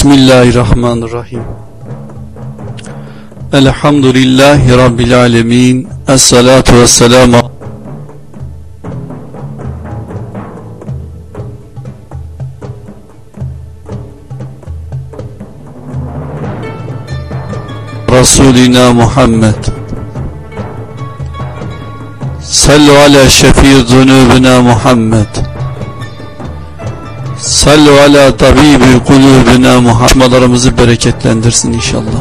Bismillahirrahmanirrahim. Elhamdülillahi Rabbil alemin. Esselatu vesselamu. Resulina Muhammed. Sallu ala şefii zunubina Muhammed. Sallu ala tabibi kulubina Muhammed'larımızı bereketlendirsin inşallah.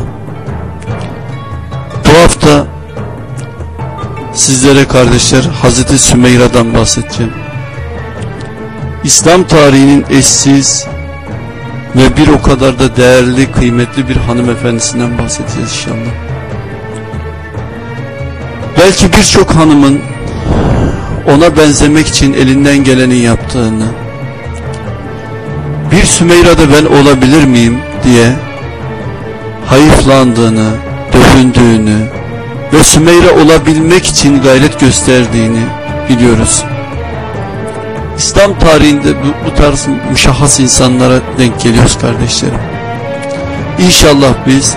Bu hafta sizlere kardeşler Hazreti Sümeyra'dan bahsedeceğim. İslam tarihinin eşsiz ve bir o kadar da değerli, kıymetli bir hanımefendisinden bahsedeceğiz inşallah. Belki birçok hanımın ona benzemek için elinden geleni yaptığını, Sümeyra'da ben olabilir miyim diye hayıflandığını, dövündüğünü ve Sümeyra olabilmek için gayret gösterdiğini biliyoruz. İslam tarihinde bu, bu tarz müşahhas insanlara denk geliyoruz kardeşlerim. İnşallah biz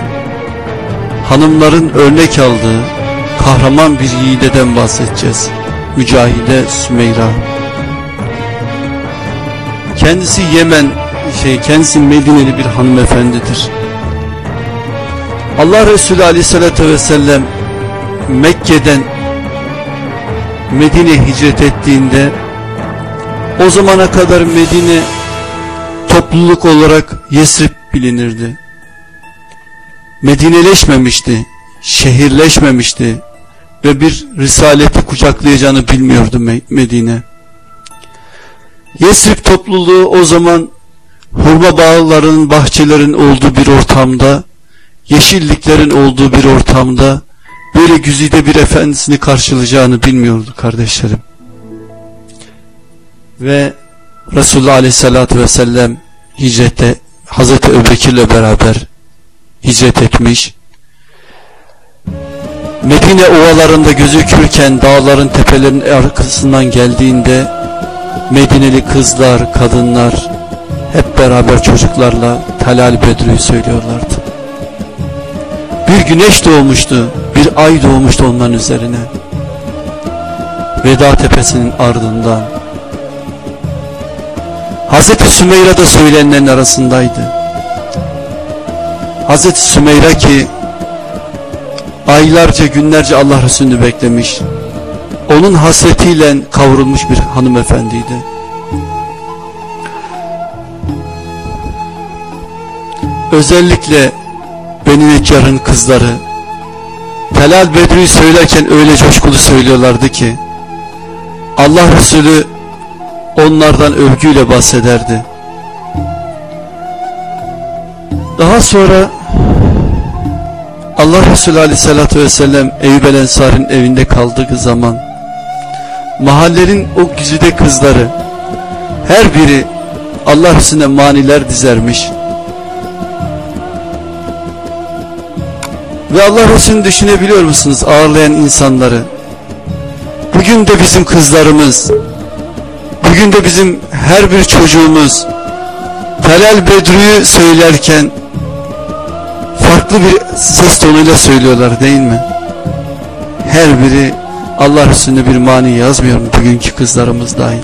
hanımların örnek aldığı kahraman bir yiğideden bahsedeceğiz. Mücahide Sümeyra. Kendisi Yemen şey kendisi Medineli bir hanımefendidir. Allah Resulü Aleyhisselatü Vesselam Mekke'den Medine hicret ettiğinde o zamana kadar Medine topluluk olarak Yesrib bilinirdi. Medineleşmemişti, şehirleşmemişti ve bir risaleti kucaklayacağını bilmiyordu Medine. Yesrib topluluğu o zaman hurma bağlarının, bahçelerin olduğu bir ortamda, yeşilliklerin olduğu bir ortamda böyle güzide bir efendisini karşılayacağını bilmiyordu kardeşlerim. Ve Resulullah Aleyhisselatü Vesselam hicrete Hazreti Öbekir'le beraber hicret etmiş. Medine ovalarında gözükürken dağların tepelerin arkasından geldiğinde Medineli kızlar, kadınlar hep beraber çocuklarla Talal Bedrü'yü söylüyorlardı. Bir güneş doğmuştu, bir ay doğmuştu onların üzerine. Veda tepesinin ardından. Hazreti Sümeyra da söylenenlerin arasındaydı. Hazreti Sümeyra ki aylarca günlerce Allah Resulü'nü beklemiş. Onun hasretiyle kavrulmuş bir hanımefendiydi. Özellikle Beni Neccar'ın kızları Telal Bedri'yi söylerken öyle coşkulu söylüyorlardı ki Allah Resulü onlardan övgüyle bahsederdi. Daha sonra Allah Resulü Aleyhisselatü Vesselam Eyüp El Ensar'ın evinde kaldığı zaman mahallenin o güzide kızları her biri Allah Resulüne maniler dizermiş. Ve Allah Resulü'nü düşünebiliyor musunuz ağırlayan insanları? Bugün de bizim kızlarımız, bugün de bizim her bir çocuğumuz Telal Bedru'yu söylerken farklı bir ses tonuyla söylüyorlar değil mi? Her biri Allah Resulüne bir mani yazmıyor mu bugünkü kızlarımız dahil?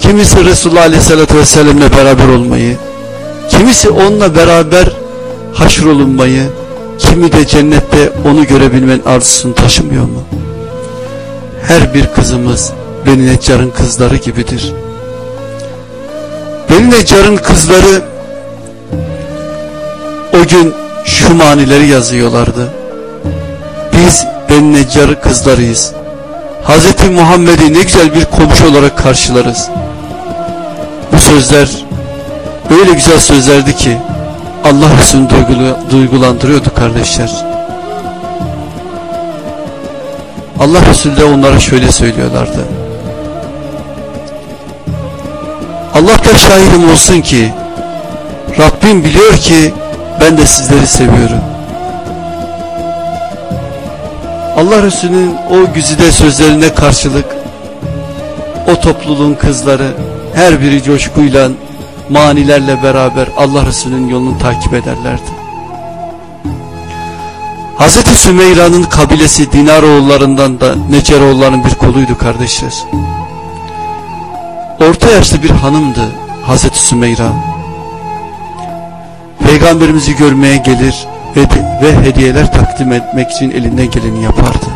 Kimisi Resulullah Aleyhisselatü Vesselam'la beraber olmayı, kimisi onunla beraber haşrolunmayı, kimi de cennette onu görebilmen arzusunu taşımıyor mu? Her bir kızımız Beni Neccar'ın kızları gibidir. Beni Neccar'ın kızları o gün şu manileri yazıyorlardı. Biz Beni Neccar kızlarıyız. Hz. Muhammed'i ne güzel bir komşu olarak karşılarız. Bu sözler öyle güzel sözlerdi ki Allah Resulü'nü duygulandırıyordu kardeşler. Allah Resulü de onlara şöyle söylüyorlardı. Allah da şahidim olsun ki Rabbim biliyor ki ben de sizleri seviyorum. Allah Resulü'nün o güzide sözlerine karşılık o topluluğun kızları her biri coşkuyla manilerle beraber Allah Resulü'nün yolunu takip ederlerdi. Hazreti Sümeyra'nın kabilesi Dinaroğullarından da Neceroğullarının bir koluydu kardeşler. Orta yaşlı bir hanımdı Hazreti Sümeyra. Peygamberimizi görmeye gelir ve, ve hediyeler takdim etmek için elinden geleni yapardı.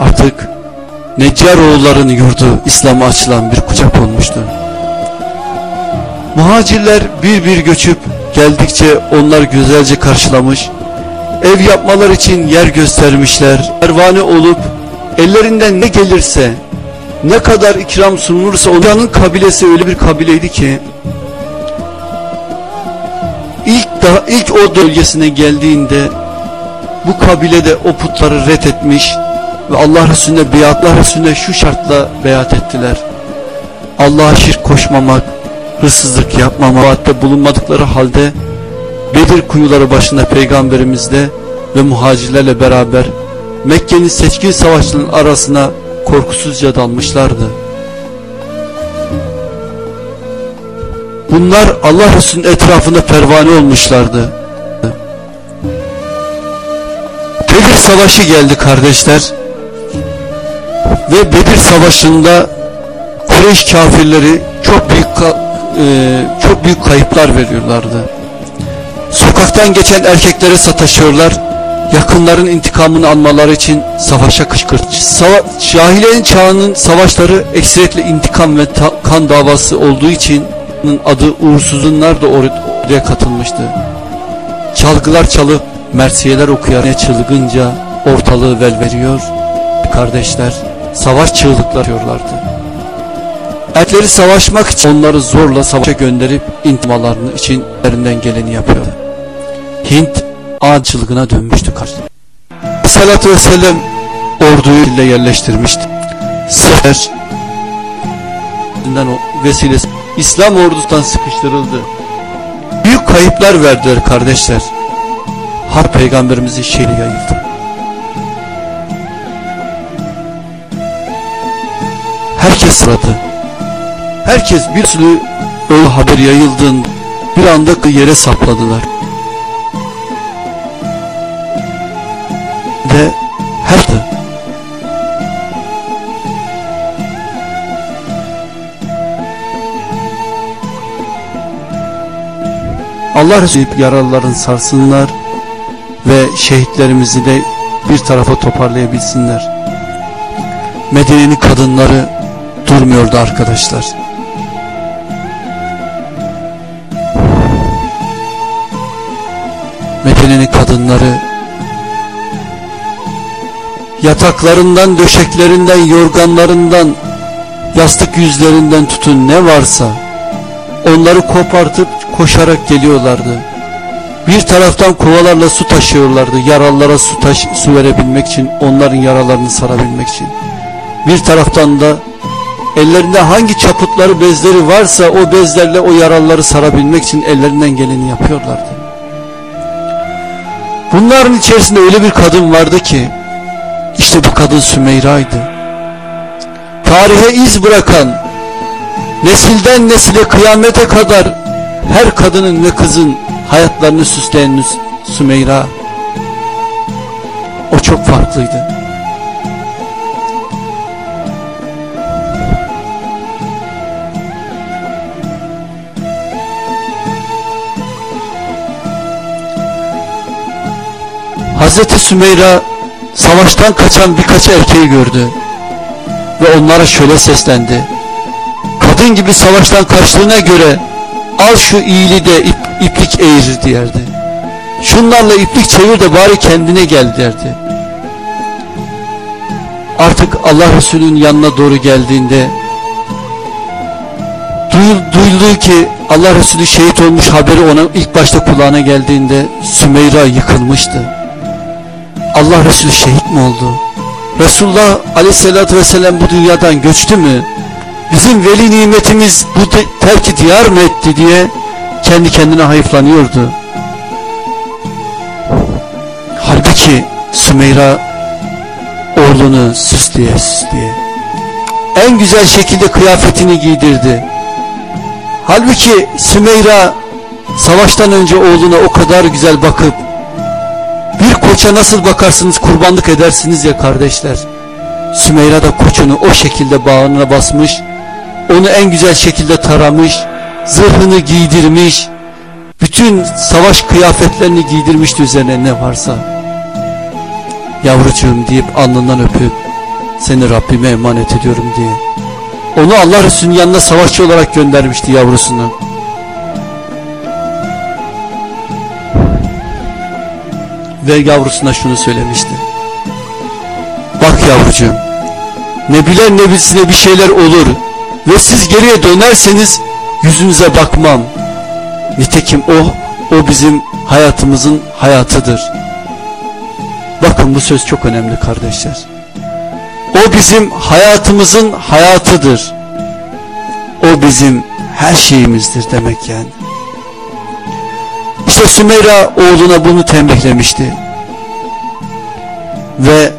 Artık Neccaroğulların yurdu İslam'a açılan bir kucak olmuştu. Muhacirler bir bir göçüp geldikçe onlar güzelce karşılamış, ev yapmalar için yer göstermişler, pervane olup ellerinden ne gelirse, ne kadar ikram sunulursa onların kabilesi öyle bir kabileydi ki ilk daha ilk o bölgesine geldiğinde bu kabilede o putları ret etmiş ve Allah Resulüne biatlar Resulüne şu şartla beyat ettiler. Allah'a şirk koşmamak, hırsızlık yapmama vaatte bulunmadıkları halde Bedir kuyuları başında peygamberimizle ve muhacirlerle beraber Mekke'nin seçkin savaşçıların arasına korkusuzca dalmışlardı. Bunlar Allah Resulü'nün etrafında pervane olmuşlardı. Bedir Savaşı geldi kardeşler. Ve Bedir Savaşı'nda Kureyş kafirleri çok büyük e, çok büyük kayıplar veriyorlardı. Sokaktan geçen erkeklere sataşıyorlar. Yakınların intikamını almaları için savaşa kışkırt. Sava Cahiliyenin çağının savaşları ekseriyetle intikam ve kan davası olduğu için adı uğursuzunlar da oraya katılmıştı. Çalgılar çalıp mersiyeler okuyarak çılgınca ortalığı vel veriyor. Kardeşler savaş çığlıklar atıyorlardı. Erkekleri savaşmak için onları zorla savaşa gönderip intimalarını için elinden geleni yapıyor. Hint ağ çılgına dönmüştü karşı. Salatü ve sellem orduyu ile yerleştirmişti. Sefer o vesilesi İslam ordusundan sıkıştırıldı. Büyük kayıplar verdiler kardeşler. Har peygamberimizin şehri yayıldı. Herkes sıradı. Herkes bir sürü ölü haber yayıldığında bir anda yere sapladılar. Ve her Allah Resulü yaralıların sarsınlar ve şehitlerimizi de bir tarafa toparlayabilsinler. Medine'nin kadınları durmuyordu arkadaşlar. Medine'nin kadınları yataklarından, döşeklerinden, yorganlarından, yastık yüzlerinden tutun ne varsa onları kopartıp koşarak geliyorlardı. Bir taraftan kovalarla su taşıyorlardı yaralılara su, taş su verebilmek için, onların yaralarını sarabilmek için. Bir taraftan da ellerinde hangi çaputları bezleri varsa o bezlerle o yaralıları sarabilmek için ellerinden geleni yapıyorlardı. Bunların içerisinde öyle bir kadın vardı ki işte bu kadın Sümeyra'ydı. Tarihe iz bırakan nesilden nesile kıyamete kadar her kadının ve kızın hayatlarını süsleyen Sümeyra o çok farklıydı. Hazreti Sümeyra savaştan kaçan birkaç erkeği gördü ve onlara şöyle seslendi. Kadın gibi savaştan kaçtığına göre al şu iyili de ip, iplik eğir derdi. Şunlarla iplik çevir de bari kendine gel derdi. Artık Allah Resulü'nün yanına doğru geldiğinde duyuldu ki Allah Resulü şehit olmuş haberi ona ilk başta kulağına geldiğinde Sümeyra yıkılmıştı. Allah Resulü şehit mi oldu? Resulullah aleyhissalatü vesselam bu dünyadan göçtü mü? Bizim veli nimetimiz bu terki diyar mı etti diye kendi kendine hayıflanıyordu. Halbuki Sümeyra oğlunu süsleye süsleye en güzel şekilde kıyafetini giydirdi. Halbuki Sümeyra savaştan önce oğluna o kadar güzel bakıp bir koça nasıl bakarsınız kurbanlık edersiniz ya kardeşler. Sümeyra da koçunu o şekilde bağrına basmış, onu en güzel şekilde taramış, zırhını giydirmiş, bütün savaş kıyafetlerini giydirmişti üzerine ne varsa. Yavrucuğum deyip alnından öpüp seni Rabbime emanet ediyorum diye. Onu Allah Resulü'nün yanına savaşçı olarak göndermişti yavrusunu. Ve yavrusuna şunu söylemişti. Bak yavrucuğum ne bilen ne bilsine bir şeyler olur ve siz geriye dönerseniz yüzünüze bakmam. Nitekim o, o bizim hayatımızın hayatıdır. Bakın bu söz çok önemli kardeşler. O bizim hayatımızın hayatıdır. O bizim her şeyimizdir demek yani. İşte Sümeyra oğluna bunu tembihlemişti. Ve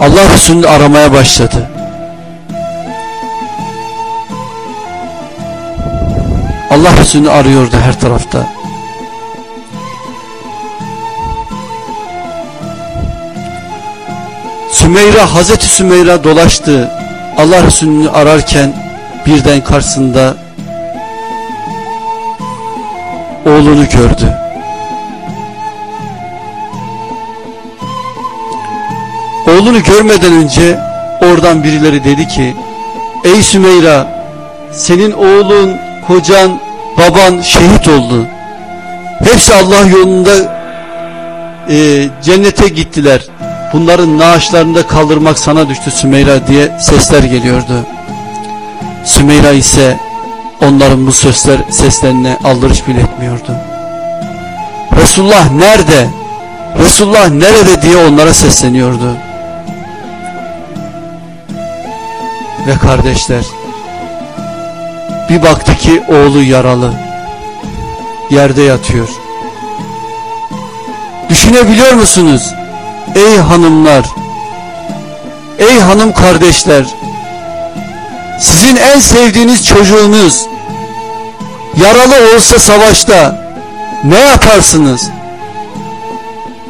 Allah Resulü'nü aramaya başladı. Allah Resulü'nü arıyordu her tarafta. Sümeyra, Hazreti Sümeyra dolaştı. Allah Resulü'nü ararken birden karşısında oğlunu gördü. Oğlunu görmeden önce oradan birileri dedi ki Ey Sümeyra senin oğlun, kocan, baban şehit oldu. Hepsi Allah yolunda e, cennete gittiler. Bunların naaşlarında kaldırmak sana düştü Sümeyra diye sesler geliyordu. Sümeyra ise onların bu sözler seslerine aldırış bile etmiyordu. Resulullah nerede? Resulullah nerede diye onlara sesleniyordu. Ve kardeşler bir baktı ki oğlu yaralı. Yerde yatıyor. Düşünebiliyor musunuz? Ey hanımlar, ey hanım kardeşler, sizin en sevdiğiniz çocuğunuz yaralı olsa savaşta ne yaparsınız?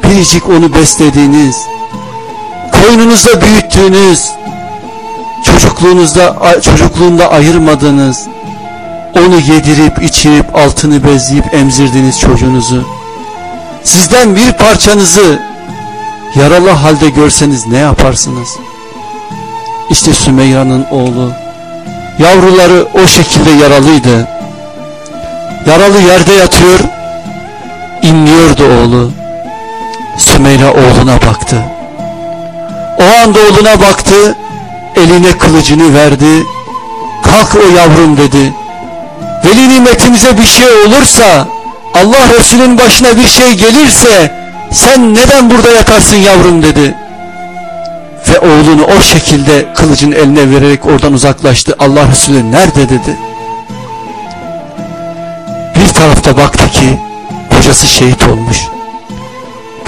Biricik onu beslediğiniz, koynunuzda büyüttüğünüz, çocukluğunuzda çocukluğunda ayırmadığınız, onu yedirip içirip altını bezleyip emzirdiğiniz çocuğunuzu, sizden bir parçanızı yaralı halde görseniz ne yaparsınız? İşte Sümeyra'nın oğlu, yavruları o şekilde yaralıydı. Yaralı yerde yatıyor, inliyordu oğlu. Sümeyra oğluna baktı. O anda oğluna baktı, eline kılıcını verdi. Kalk o yavrum dedi. Veli nimetimize bir şey olursa, Allah Resulü'nün başına bir şey gelirse, sen neden burada yatarsın yavrum dedi. Ve oğlunu o şekilde kılıcın eline vererek oradan uzaklaştı. Allah Resulü nerede dedi. Bir tarafta baktı ki kocası şehit olmuş.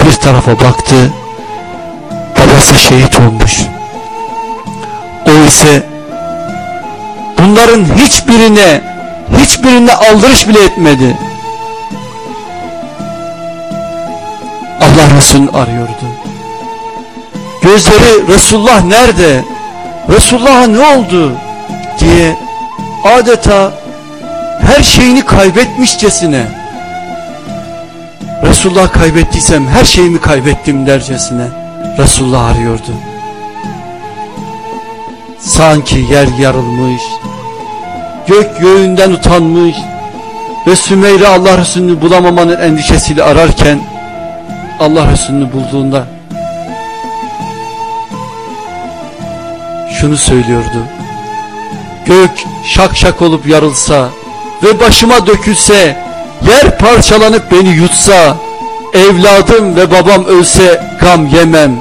Bir tarafa baktı babası şehit olmuş. O ise bunların hiçbirine hiçbirine aldırış bile etmedi. Allah Resulü'nü arıyordu. Gözleri Resulullah nerede? Resulullah'a ne oldu? diye adeta her şeyini kaybetmişçesine Resulullah kaybettiysem her şeyimi kaybettim dercesine Resulullah arıyordu. Sanki yer yarılmış, gök göğünden utanmış ve Sümeyre Allah Resulü'nü bulamamanın endişesiyle ararken Allah Resulü'nü bulduğunda şunu söylüyordu. Gök şak şak olup yarılsa ve başıma dökülse, yer parçalanıp beni yutsa, evladım ve babam ölse gam yemem.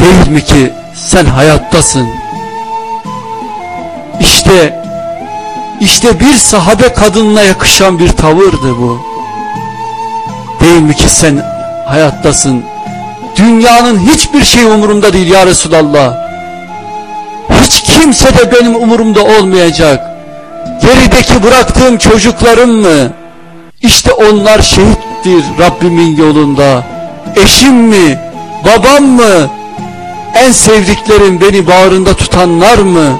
Değil mi ki sen hayattasın? İşte, işte bir sahabe kadınına yakışan bir tavırdı bu. Değil mi ki sen hayattasın? Dünyanın hiçbir şey umurumda değil ya Resulallah. Hiç kimse de benim umurumda olmayacak. Gerideki bıraktığım çocuklarım mı? İşte onlar şehittir Rabbimin yolunda. Eşim mi? Babam mı? En sevdiklerim beni bağrında tutanlar mı?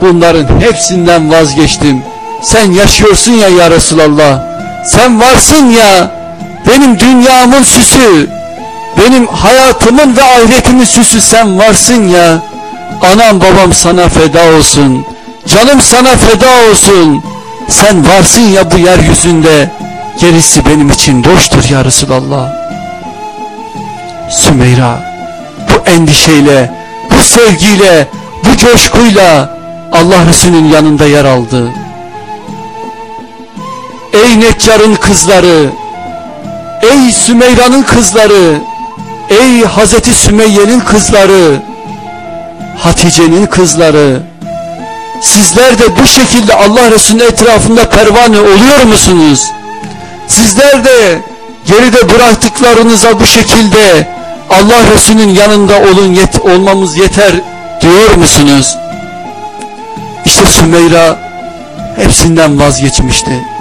Bunların hepsinden vazgeçtim. Sen yaşıyorsun ya ya Resulallah. Sen varsın ya. Benim dünyamın süsü. Benim hayatımın ve ahiretimin süsü sen varsın ya. Anam babam sana feda olsun. Canım sana feda olsun. Sen varsın ya bu yeryüzünde. Gerisi benim için boştur ya Resulallah. Sümeyra bu endişeyle, bu sevgiyle, bu coşkuyla Allah Resulü'nün yanında yer aldı. Ey Neccar'ın kızları, ey Sümeyra'nın kızları, ey Hazreti Sümeyye'nin kızları, Hatice'nin kızları, sizler de bu şekilde Allah Resulü'nün etrafında pervane oluyor musunuz? Sizler de geride bıraktıklarınıza bu şekilde Allah Resulü'nün yanında olun yet olmamız yeter diyor musunuz? İşte Sümeyra hepsinden vazgeçmişti.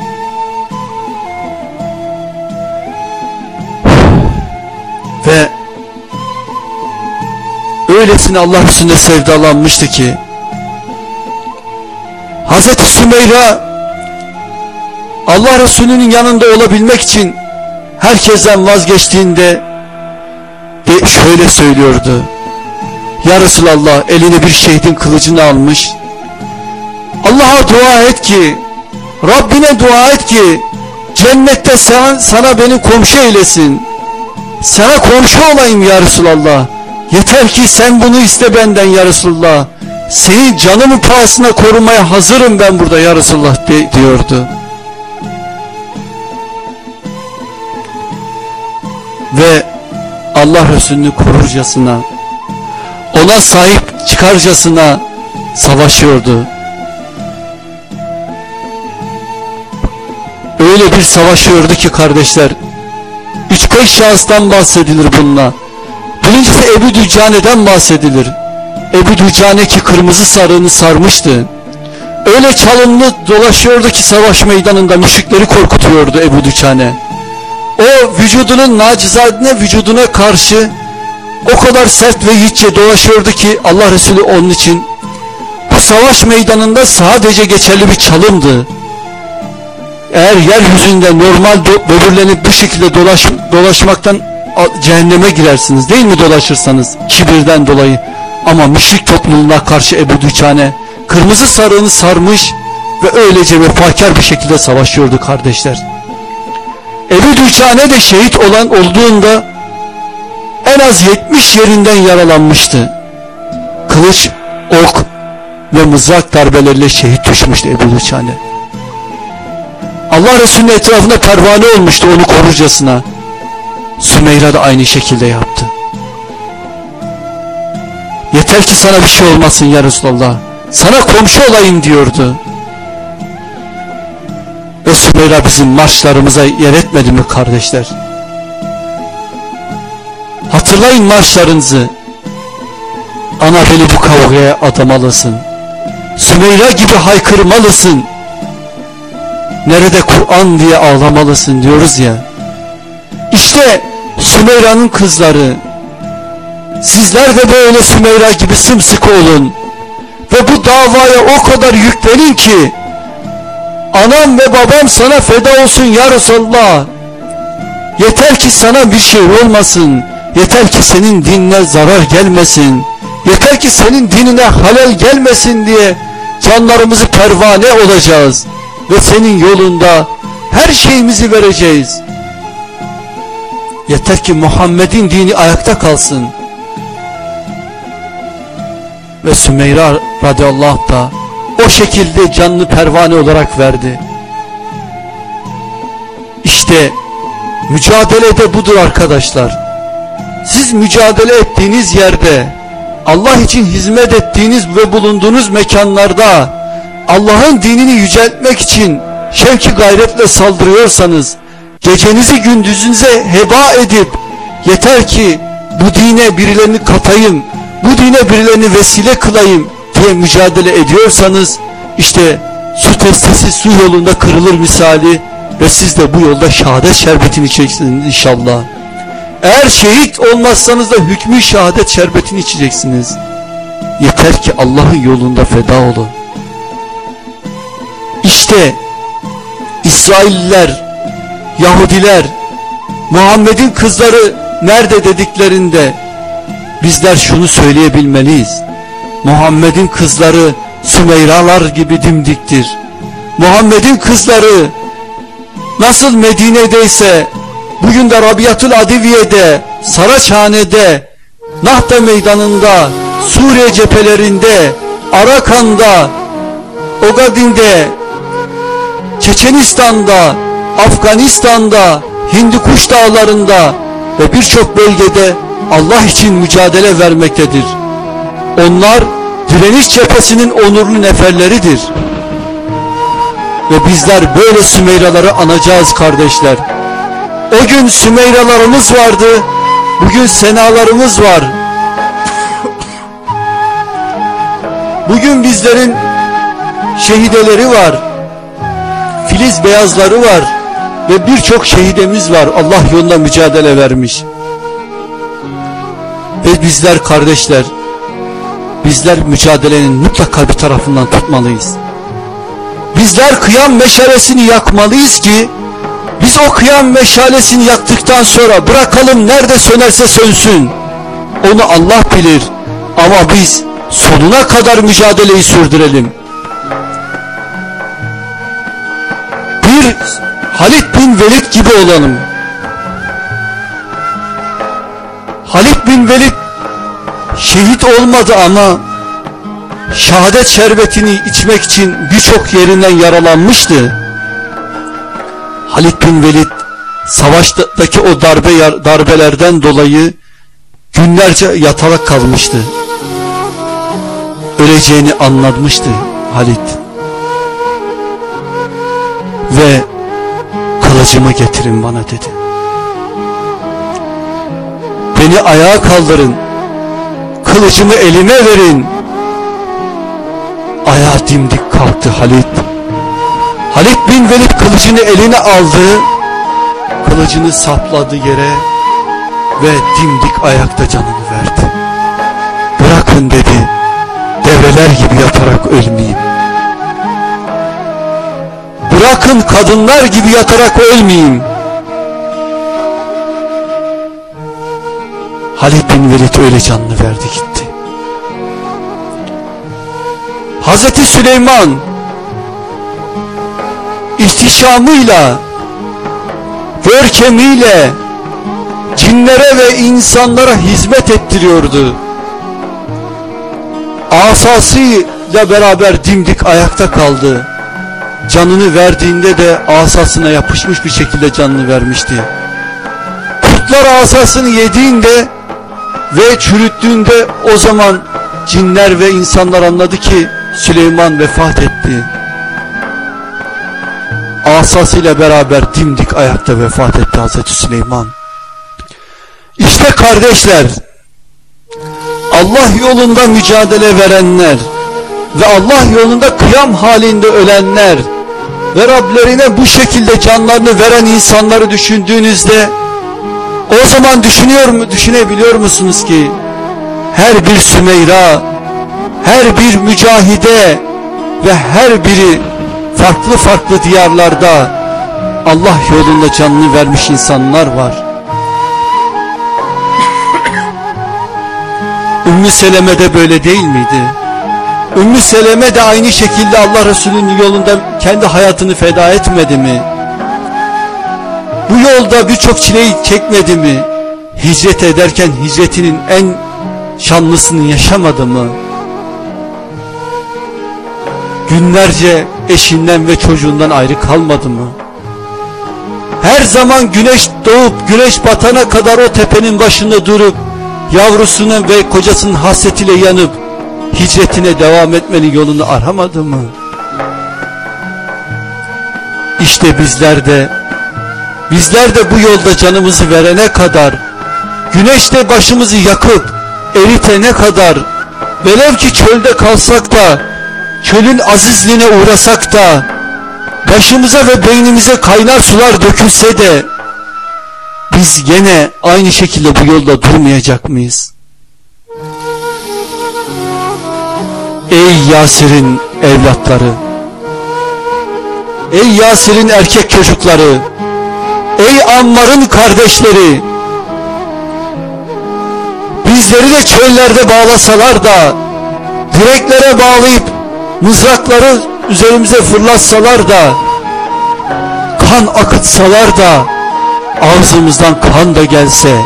Öylesine Allah Resulüne sevdalanmıştı ki Hazreti Sümeyra Allah Resulü'nün yanında olabilmek için herkesten vazgeçtiğinde de şöyle söylüyordu. Ya Resulallah eline bir şehidin kılıcını almış. Allah'a dua et ki, Rabbine dua et ki cennette sana, sana beni komşu eylesin. Sana komşu olayım ya Resulallah. Yeter ki sen bunu iste benden ya Resulallah. Seni canımın pahasına korumaya hazırım ben burada ya Resulallah de, diyordu. Ve Allah Resulü'nü korurcasına, ona sahip çıkarcasına savaşıyordu. Öyle bir savaşıyordu ki kardeşler, 3-5 şahıstan bahsedilir bununla. Birincisi Ebu Dücane'den bahsedilir. Ebu Dücane ki kırmızı sarığını sarmıştı. Öyle çalımlı dolaşıyordu ki savaş meydanında müşrikleri korkutuyordu Ebu Dücane. O vücudunun nacizane vücuduna karşı o kadar sert ve yiğitçe dolaşıyordu ki Allah Resulü onun için bu savaş meydanında sadece geçerli bir çalımdı. Eğer yeryüzünde normal böbürlenip bu şekilde dolaş, dolaşmaktan cehenneme girersiniz değil mi dolaşırsanız kibirden dolayı. Ama müşrik topluluğuna karşı Ebu Düçane kırmızı sarığını sarmış ve öylece vefakar bir şekilde savaşıyordu kardeşler. Ebu Düçane de şehit olan olduğunda en az 70 yerinden yaralanmıştı. Kılıç, ok ve mızrak darbeleriyle şehit düşmüştü Ebu Düçane. Allah Resulü'nün etrafında pervane olmuştu onu korurcasına. Sümeyra da aynı şekilde yaptı. Yeter ki sana bir şey olmasın ya Resulallah. Sana komşu olayım diyordu. Ve Sümeyra bizim marşlarımıza yer etmedi mi kardeşler? Hatırlayın marşlarınızı. Ana beni bu kavgaya adamalısın. Sümeyra gibi haykırmalısın. Nerede Kur'an diye ağlamalısın diyoruz ya. İşte Sümeyra'nın kızları. Sizler de böyle Sümeyra gibi sımsıkı olun. Ve bu davaya o kadar yüklenin ki Anam ve babam sana feda olsun ya Resulallah. Yeter ki sana bir şey olmasın. Yeter ki senin dinine zarar gelmesin. Yeter ki senin dinine halel gelmesin diye canlarımızı pervane olacağız. Ve senin yolunda her şeyimizi vereceğiz. Yeter ki Muhammed'in dini ayakta kalsın. Ve Sümeyra radıyallahu da o şekilde canlı pervane olarak verdi. İşte mücadele de budur arkadaşlar. Siz mücadele ettiğiniz yerde Allah için hizmet ettiğiniz ve bulunduğunuz mekanlarda Allah'ın dinini yüceltmek için şevki gayretle saldırıyorsanız gecenizi gündüzünüze heba edip yeter ki bu dine birilerini katayım bu dine birilerini vesile kılayım diye mücadele ediyorsanız işte su testisi su yolunda kırılır misali ve siz de bu yolda şehadet şerbetini içeceksiniz inşallah. Eğer şehit olmazsanız da hükmü şehadet şerbetini içeceksiniz. Yeter ki Allah'ın yolunda feda olun. İşte İsrailler, Yahudiler, Muhammed'in kızları nerede dediklerinde bizler şunu söyleyebilmeliyiz. Muhammed'in kızları Sümeyralar gibi dimdiktir. Muhammed'in kızları nasıl Medine'deyse bugün de Rabiatul Adiviye'de, Saraçhane'de, Nahta meydanında, Suriye cephelerinde, Arakan'da, Ogadin'de, Çeçenistan'da, Afganistan'da, Hindikuş dağlarında ve birçok bölgede Allah için mücadele vermektedir. Onlar direniş cephesinin onurlu neferleridir. Ve bizler böyle Sümeyraları anacağız kardeşler. O gün Sümeyralarımız vardı, bugün senalarımız var. Bugün bizlerin şehideleri var, filiz beyazları var ve birçok şehidemiz var Allah yolunda mücadele vermiş. Ve bizler kardeşler, bizler mücadelenin mutlaka bir tarafından tutmalıyız. Bizler kıyam meşalesini yakmalıyız ki, biz o kıyam meşalesini yaktıktan sonra bırakalım nerede sönerse sönsün. Onu Allah bilir ama biz sonuna kadar mücadeleyi sürdürelim. Bir Halid bin Velid gibi olalım. Halid bin Velid şehit olmadı ama şehadet şerbetini içmek için birçok yerinden yaralanmıştı. Halid bin Velid savaştaki o darbe darbelerden dolayı günlerce yatarak kalmıştı. Öleceğini anlatmıştı Halid. Ve kılıcımı getirin bana dedi. Beni ayağa kaldırın. Kılıcımı elime verin. Ayağa dimdik kalktı Halit. Halit bin Velid kılıcını eline aldı. Kılıcını sapladı yere ve dimdik ayakta canını verdi. Bırakın dedi. Develer gibi yatarak ölmeyeyim. Bırakın kadınlar gibi yatarak ölmeyeyim. Halid bin Velid öyle canını verdi gitti. Hazreti Süleyman ihtişamıyla görkemiyle cinlere ve insanlara hizmet ettiriyordu. Asasıyla beraber dimdik ayakta kaldı. Canını verdiğinde de asasına yapışmış bir şekilde canını vermişti. Kurtlar asasını yediğinde ve çürüttüğünde o zaman cinler ve insanlar anladı ki Süleyman vefat etti. Asasıyla beraber dimdik ayakta vefat etti Hazreti Süleyman. İşte kardeşler Allah yolunda mücadele verenler ve Allah yolunda kıyam halinde ölenler ve Rablerine bu şekilde canlarını veren insanları düşündüğünüzde o zaman düşünüyor mu, düşünebiliyor musunuz ki her bir Sümeyra, her bir mücahide ve her biri farklı farklı diyarlarda Allah yolunda canını vermiş insanlar var. Ümmü Seleme de böyle değil miydi? Ümmü Seleme de aynı şekilde Allah Resulü'nün yolunda kendi hayatını feda etmedi mi? Bu yolda birçok çileyi çekmedi mi? Hicret ederken hicretinin en şanlısını yaşamadı mı? Günlerce eşinden ve çocuğundan ayrı kalmadı mı? Her zaman güneş doğup güneş batana kadar o tepenin başında durup yavrusunun ve kocasının hasretiyle yanıp hicretine devam etmenin yolunu aramadı mı? İşte bizler de bizler de bu yolda canımızı verene kadar güneşte başımızı yakıp eritene kadar velev ki çölde kalsak da çölün azizliğine uğrasak da başımıza ve beynimize kaynar sular dökülse de biz gene aynı şekilde bu yolda durmayacak mıyız? Ey Yasir'in evlatları. Ey Yasir'in erkek çocukları. Ey Ammar'ın kardeşleri. Bizleri de çöllerde bağlasalar da Direklere bağlayıp Mızrakları üzerimize fırlatsalar da Kan akıtsalar da Ağzımızdan kan da gelse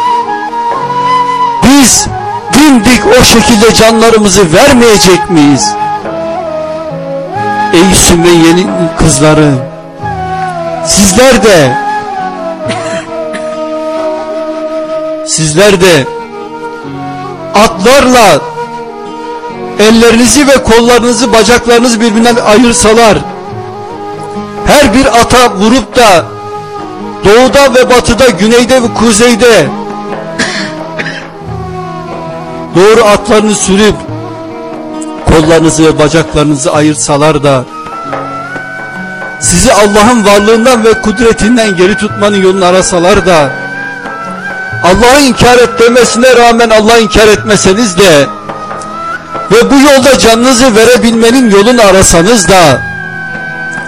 Biz dimdik o şekilde canlarımızı vermeyecek miyiz? Ey Sümeyye'nin kızları Sizler de Sizler de atlarla ellerinizi ve kollarınızı bacaklarınızı birbirinden ayırsalar her bir ata vurup da doğuda ve batıda güneyde ve kuzeyde doğru atlarını sürüp kollarınızı ve bacaklarınızı ayırsalar da sizi Allah'ın varlığından ve kudretinden geri tutmanın yolunu arasalar da Allah'ı inkar et demesine rağmen Allah'ı inkar etmeseniz de ve bu yolda canınızı verebilmenin yolunu arasanız da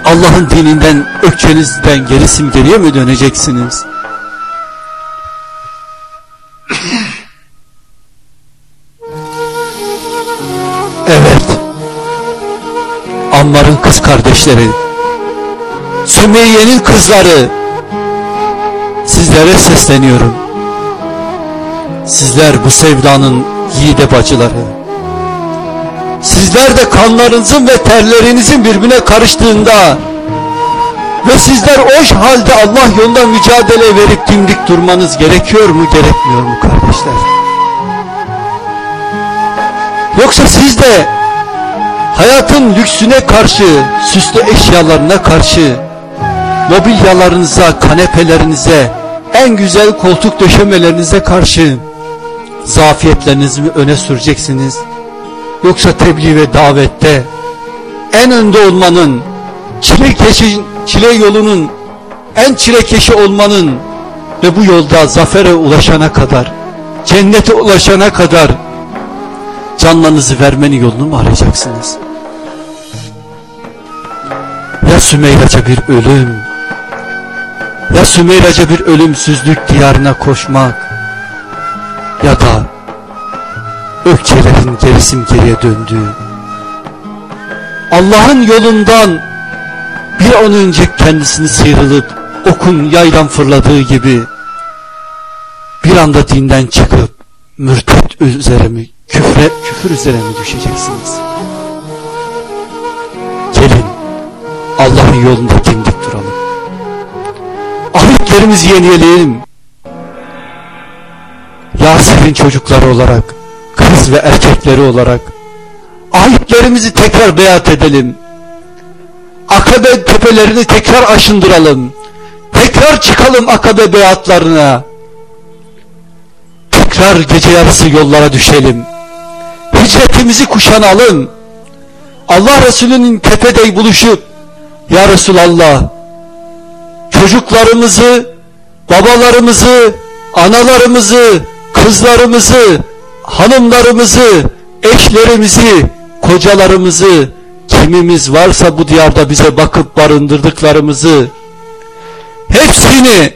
Allah'ın dininden ökçenizden gerisim geriye mi döneceksiniz? Ammar'ın kız kardeşleri, Sümeyye'nin kızları, sizlere sesleniyorum. Sizler bu sevdanın yiğide bacıları. Sizler de kanlarınızın ve terlerinizin birbirine karıştığında ve sizler o halde Allah yolunda mücadele verip dimdik durmanız gerekiyor mu gerekmiyor mu kardeşler? Yoksa siz de hayatın lüksüne karşı, süslü eşyalarına karşı, mobilyalarınıza, kanepelerinize, en güzel koltuk döşemelerinize karşı zafiyetlerinizi mi öne süreceksiniz? Yoksa tebliğ ve davette en önde olmanın, çile, keşi, çile yolunun en çilekeşi olmanın ve bu yolda zafere ulaşana kadar, cennete ulaşana kadar canlarınızı vermenin yolunu mu arayacaksınız? Ya Sümeyraca bir ölüm, ya Sümeyraca bir ölümsüzlük diyarına koşmak, ya da ökçelerin gerisim geriye döndüğü, Allah'ın yolundan bir an önce kendisini sıyrılıp okun yaydan fırladığı gibi bir anda dinden çıkıp mürtet üzere mi, küfre, küfür üzere mi düşeceksiniz? Allah'ın yolunda dimdik duralım. Ahitlerimizi yenileyelim. Yasir'in çocukları olarak, kız ve erkekleri olarak ahitlerimizi tekrar beyat edelim. Akabe tepelerini tekrar aşındıralım. Tekrar çıkalım akabe beyatlarına. Tekrar gece yarısı yollara düşelim. Hicretimizi kuşanalım. Allah Resulü'nün tepede buluşup Ya Resulallah çocuklarımızı, babalarımızı, analarımızı, kızlarımızı, hanımlarımızı, eşlerimizi, kocalarımızı, kimimiz varsa bu diyarda bize bakıp barındırdıklarımızı, hepsini,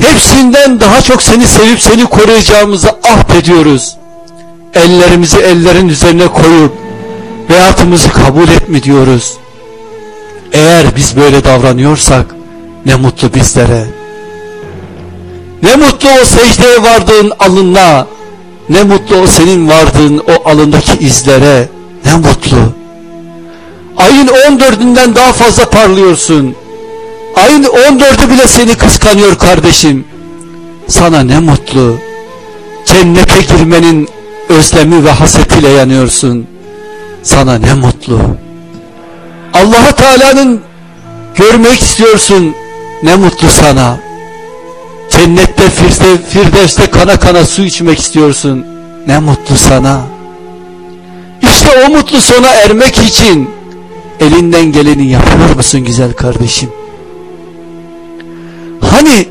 hepsinden daha çok seni sevip seni koruyacağımızı ahd ediyoruz. Ellerimizi ellerin üzerine koyup, beyatımızı kabul etme diyoruz. Eğer biz böyle davranıyorsak, ne mutlu bizlere. Ne mutlu o secdeye vardığın alınla, ne mutlu o senin vardığın o alındaki izlere, ne mutlu. Ayın 14'ünden daha fazla parlıyorsun. Ayın 14'ü bile seni kıskanıyor kardeşim. Sana ne mutlu. Cennete girmenin özlemi ve hasetiyle yanıyorsun. Sana ne mutlu. Allah Teala'nın görmek istiyorsun. Ne mutlu sana. Cennette Firdevs'te kana kana su içmek istiyorsun. ne mutlu sana. İşte o mutlu sona ermek için elinden geleni yapıyor musun güzel kardeşim? Hani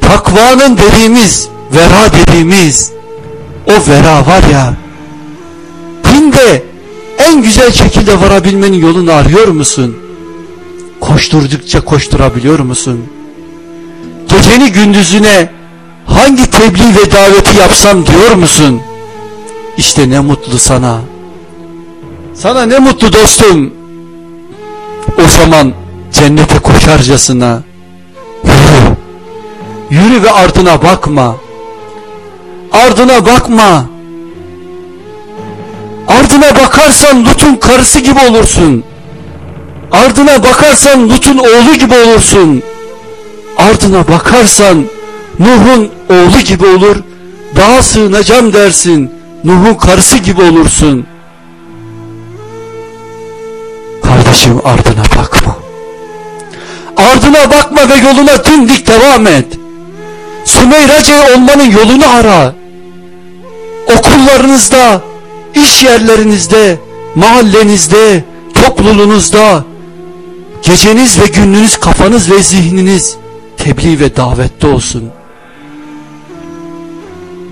takvanın dediğimiz, vera dediğimiz o vera var ya dinde en güzel şekilde varabilmenin yolunu arıyor musun? Koşturdukça koşturabiliyor musun? Geceni gündüzüne hangi tebliğ ve daveti yapsam diyor musun? İşte ne mutlu sana. Sana ne mutlu dostum. O zaman cennete koşarcasına yürü. Yürü ve ardına bakma. Ardına bakma. Ardına bakarsan Lut'un karısı gibi olursun. Ardına bakarsan Lut'un oğlu gibi olursun. Ardına bakarsan Nuh'un oğlu gibi olur. Dağa sığınacağım dersin. Nuh'un karısı gibi olursun. Kardeşim ardına bakma. Ardına bakma ve yoluna dimdik devam et. Sümeyrace olmanın yolunu ara. Okullarınızda, iş yerlerinizde, mahallenizde, topluluğunuzda, geceniz ve gününüz, kafanız ve zihniniz tebliğ ve davette olsun.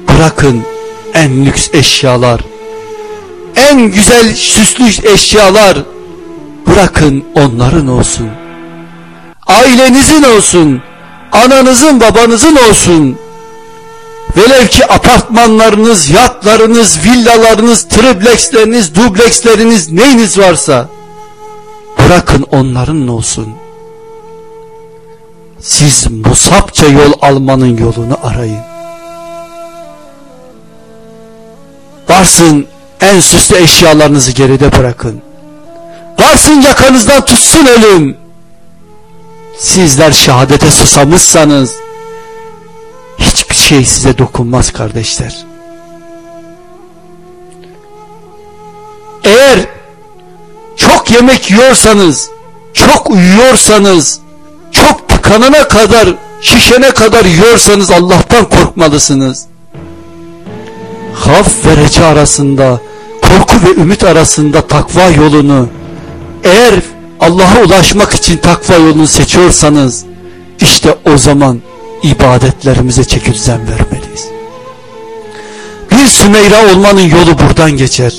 Bırakın en lüks eşyalar, en güzel süslü eşyalar, bırakın onların olsun. Ailenizin olsun, ananızın babanızın olsun. Velev ki apartmanlarınız, yatlarınız, villalarınız, tripleksleriniz, dubleksleriniz neyiniz varsa bırakın onların olsun. Siz musapça yol almanın yolunu arayın. Varsın en süslü eşyalarınızı geride bırakın. Varsın yakanızdan tutsun ölüm. Sizler şehadete susamışsanız şey size dokunmaz kardeşler. Eğer çok yemek yiyorsanız, çok uyuyorsanız, çok tıkanana kadar, şişene kadar yiyorsanız Allah'tan korkmalısınız. Haf ve reca arasında, korku ve ümit arasında takva yolunu, eğer Allah'a ulaşmak için takva yolunu seçiyorsanız, işte o zaman ibadetlerimize çeki düzen vermeliyiz. Bir Sümeyra olmanın yolu buradan geçer.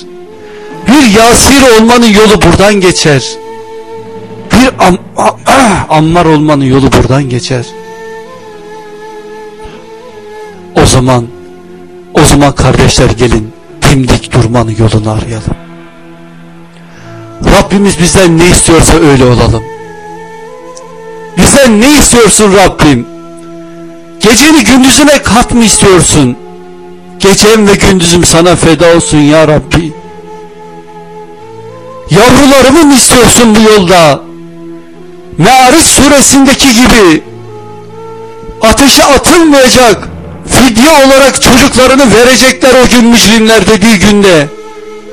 Bir Yasir olmanın yolu buradan geçer. Bir am Ammar olmanın yolu buradan geçer. O zaman o zaman kardeşler gelin dimdik durmanın yolunu arayalım. Rabbimiz bizden ne istiyorsa öyle olalım. Bizden ne istiyorsun Rabbim? Geceni gündüzüne kat mı istiyorsun? Gecem ve gündüzüm sana feda olsun ya Rabbi. Yavrularımı mı istiyorsun bu yolda? Me'ariç suresindeki gibi ateşe atılmayacak fidye olarak çocuklarını verecekler o gün mücrimler dediği günde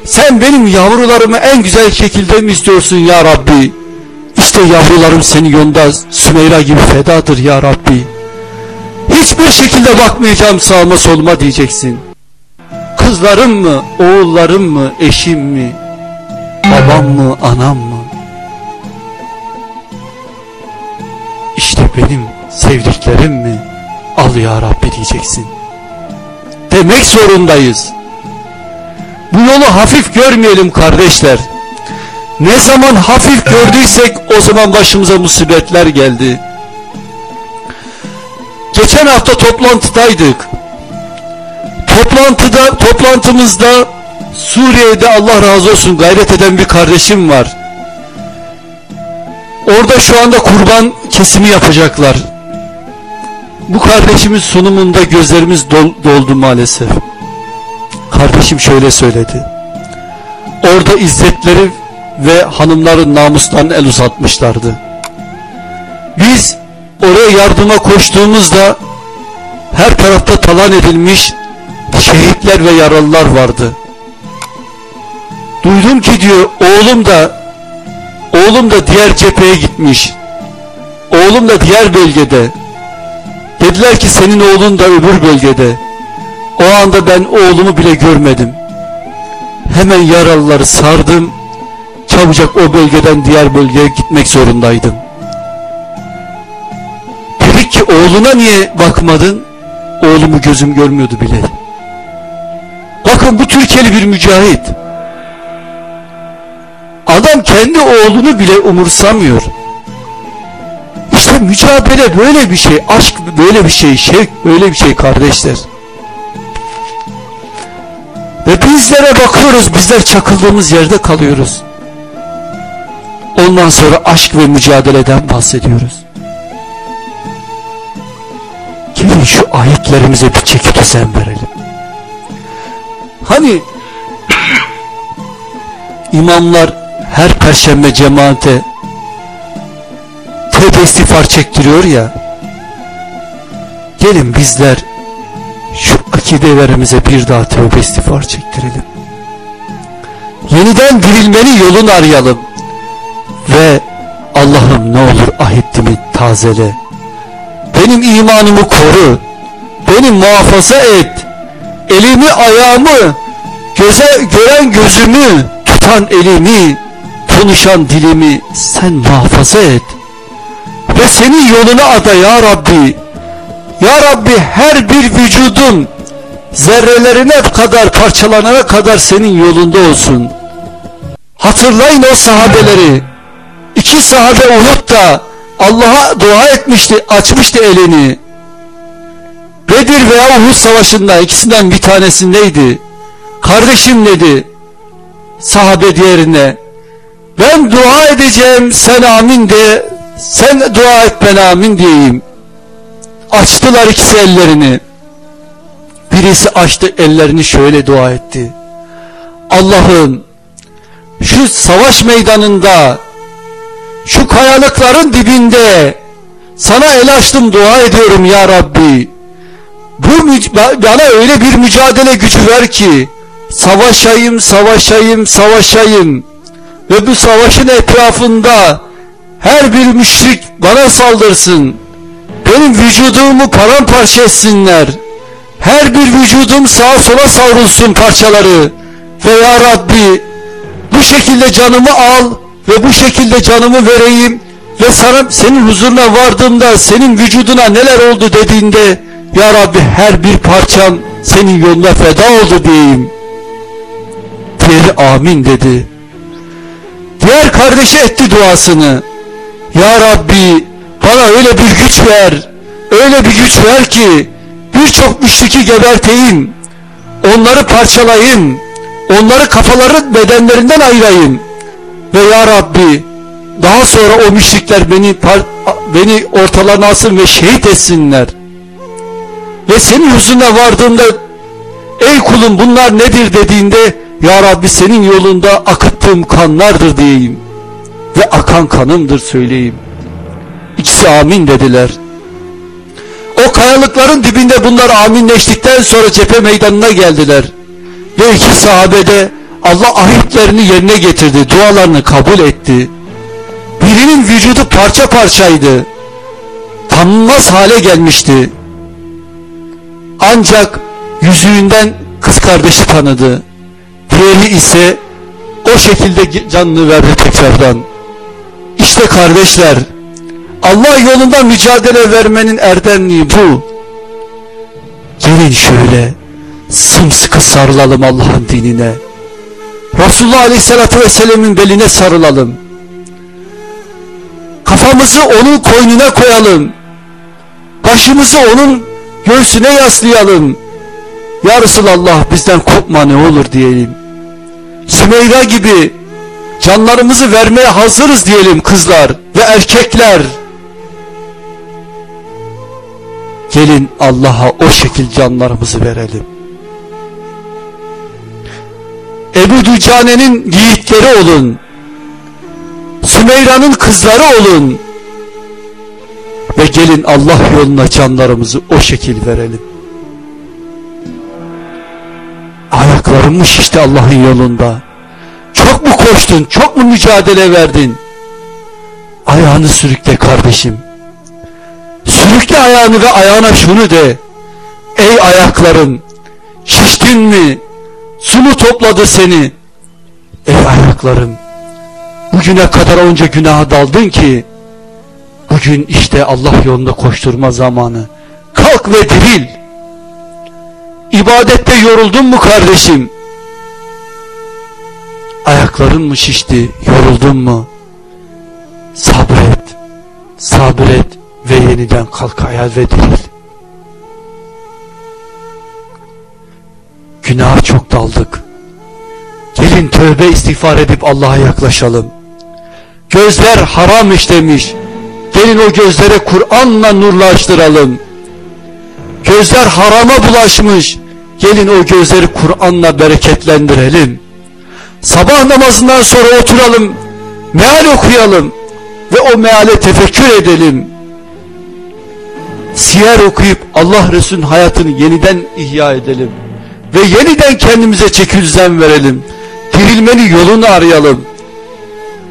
sen benim yavrularımı en güzel şekilde mi istiyorsun ya Rabbi İşte yavrularım senin yolunda Sümeyra gibi fedadır ya Rabbi hiçbir şekilde bakmayacağım sağıma soluma diyeceksin. Kızlarım mı oğullarım mı eşim mi babam mı anam mı? İşte benim sevdiklerim mi? Al ya Rabbi diyeceksin. Demek zorundayız. Bu yolu hafif görmeyelim kardeşler. Ne zaman hafif gördüysek o zaman başımıza musibetler geldi geçen hafta toplantıdaydık. Toplantıda toplantımızda Suriye'de Allah razı olsun gayret eden bir kardeşim var. Orada şu anda kurban kesimi yapacaklar. Bu kardeşimiz sunumunda gözlerimiz dol, doldu maalesef. Kardeşim şöyle söyledi. Orada izzetleri ve hanımların namuslarını el uzatmışlardı. Biz oraya yardıma koştuğumuzda her tarafta talan edilmiş şehitler ve yaralılar vardı duydum ki diyor oğlum da oğlum da diğer cepheye gitmiş oğlum da diğer bölgede dediler ki senin oğlun da öbür bölgede O anda ben oğlumu bile görmedim. Hemen yaralıları sardım. Çabucak o bölgeden diğer bölgeye gitmek zorundaydım. Oğluna niye bakmadın? Oğlumu gözüm görmüyordu bile. Bakın bu Türkiye'li bir mücahit. Adam kendi oğlunu bile umursamıyor. İşte mücadele böyle bir şey, aşk böyle bir şey, şevk böyle bir şey kardeşler. Ve bizlere bakıyoruz, bizler çakıldığımız yerde kalıyoruz. Ondan sonra aşk ve mücadeleden bahsediyoruz. Şu ayetlerimize bir çeki düzen verelim. Hani imamlar her perşembe cemaate tövbe istiğfar çektiriyor ya gelin bizler şu akidelerimize bir daha tövbe istiğfar çektirelim. Yeniden dirilmenin yolunu arayalım. Ve Allah'ım ne olur ahitimi tazele. Benim imanımı koru. Beni muhafaza et. Elimi ayağımı, göze gören gözümü, tutan elimi, konuşan dilimi sen muhafaza et. Ve senin yoluna ada ya Rabbi. Ya Rabbi her bir vücudun zerrelerine kadar parçalanana kadar senin yolunda olsun. Hatırlayın o sahabeleri. İki sahabe Uhud'da Allah'a dua etmişti, açmıştı elini. Bedir veya Uhud savaşında ikisinden bir tanesindeydi. Kardeşim dedi sahabe diğerine. Ben dua edeceğim sen amin de sen dua et ben amin diyeyim. Açtılar ikisi ellerini. Birisi açtı ellerini şöyle dua etti. Allah'ım şu savaş meydanında şu kayalıkların dibinde sana el açtım dua ediyorum ya Rabbi. Bu bana öyle bir mücadele gücü ver ki savaşayım, savaşayım, savaşayım ve bu savaşın etrafında her bir müşrik bana saldırsın. Benim vücudumu paramparça etsinler. Her bir vücudum sağa sola savrulsun parçaları. Ve ya Rabbi bu şekilde canımı al ve bu şekilde canımı vereyim ve sana senin huzuruna vardığımda senin vücuduna neler oldu dediğinde ya Rabbi her bir parçam senin yoluna feda oldu diyeyim. Diğeri amin dedi. Diğer kardeşi etti duasını. Ya Rabbi bana öyle bir güç ver, öyle bir güç ver ki birçok müşriki geberteyim, onları parçalayayım, onları kafaları bedenlerinden ayırayım. Ve ya Rabbi daha sonra o müşrikler beni beni ortalarına alsın ve şehit etsinler. Ve senin huzuruna vardığımda ey kulum bunlar nedir dediğinde ya Rabbi senin yolunda akıttığım kanlardır diyeyim. Ve akan kanımdır söyleyeyim. İkisi amin dediler. O kayalıkların dibinde bunlar aminleştikten sonra cephe meydanına geldiler. Ve iki sahabede Allah ahitlerini yerine getirdi, dualarını kabul etti. Birinin vücudu parça parçaydı. Tanınmaz hale gelmişti. Ancak yüzüğünden kız kardeşi tanıdı. Diğeri ise o şekilde canını verdi tekrardan. İşte kardeşler, Allah yolunda mücadele vermenin erdemliği bu. Gelin şöyle sımsıkı sarılalım Allah'ın dinine. Resulullah Aleyhisselatü Vesselam'ın beline sarılalım. Kafamızı onun koynuna koyalım. Başımızı onun göğsüne yaslayalım. Ya Resulallah bizden kopma ne olur diyelim. Sümeyra gibi canlarımızı vermeye hazırız diyelim kızlar ve erkekler. Gelin Allah'a o şekil canlarımızı verelim. Ebu Dücane'nin yiğitleri olun. Sümeyra'nın kızları olun. Ve gelin Allah yoluna canlarımızı o şekil verelim. Ayaklarımız şişti Allah'ın yolunda. Çok mu koştun, çok mu mücadele verdin? Ayağını sürükle kardeşim. Sürükle ayağını ve ayağına şunu de. Ey ayaklarım, Şiştin mi? Su topladı seni? Ey ayaklarım bugüne kadar onca günaha daldın ki bugün işte Allah yolunda koşturma zamanı. Kalk ve diril. İbadette yoruldun mu kardeşim? Ayakların mı şişti? Yoruldun mu? Sabret. Sabret ve yeniden kalk ayağa ve diril. Günaha çok daldık. Gelin tövbe istiğfar edip Allah'a yaklaşalım. Gözler haram işlemiş. Gelin o gözlere Kur'an'la nurlaştıralım. Gözler harama bulaşmış. Gelin o gözleri Kur'an'la bereketlendirelim. Sabah namazından sonra oturalım. Meal okuyalım. Ve o meale tefekkür edelim. Siyer okuyup Allah Resulü'nün hayatını yeniden ihya edelim. Ve yeniden kendimize çekilzen verelim. Dirilmenin yolunu arayalım.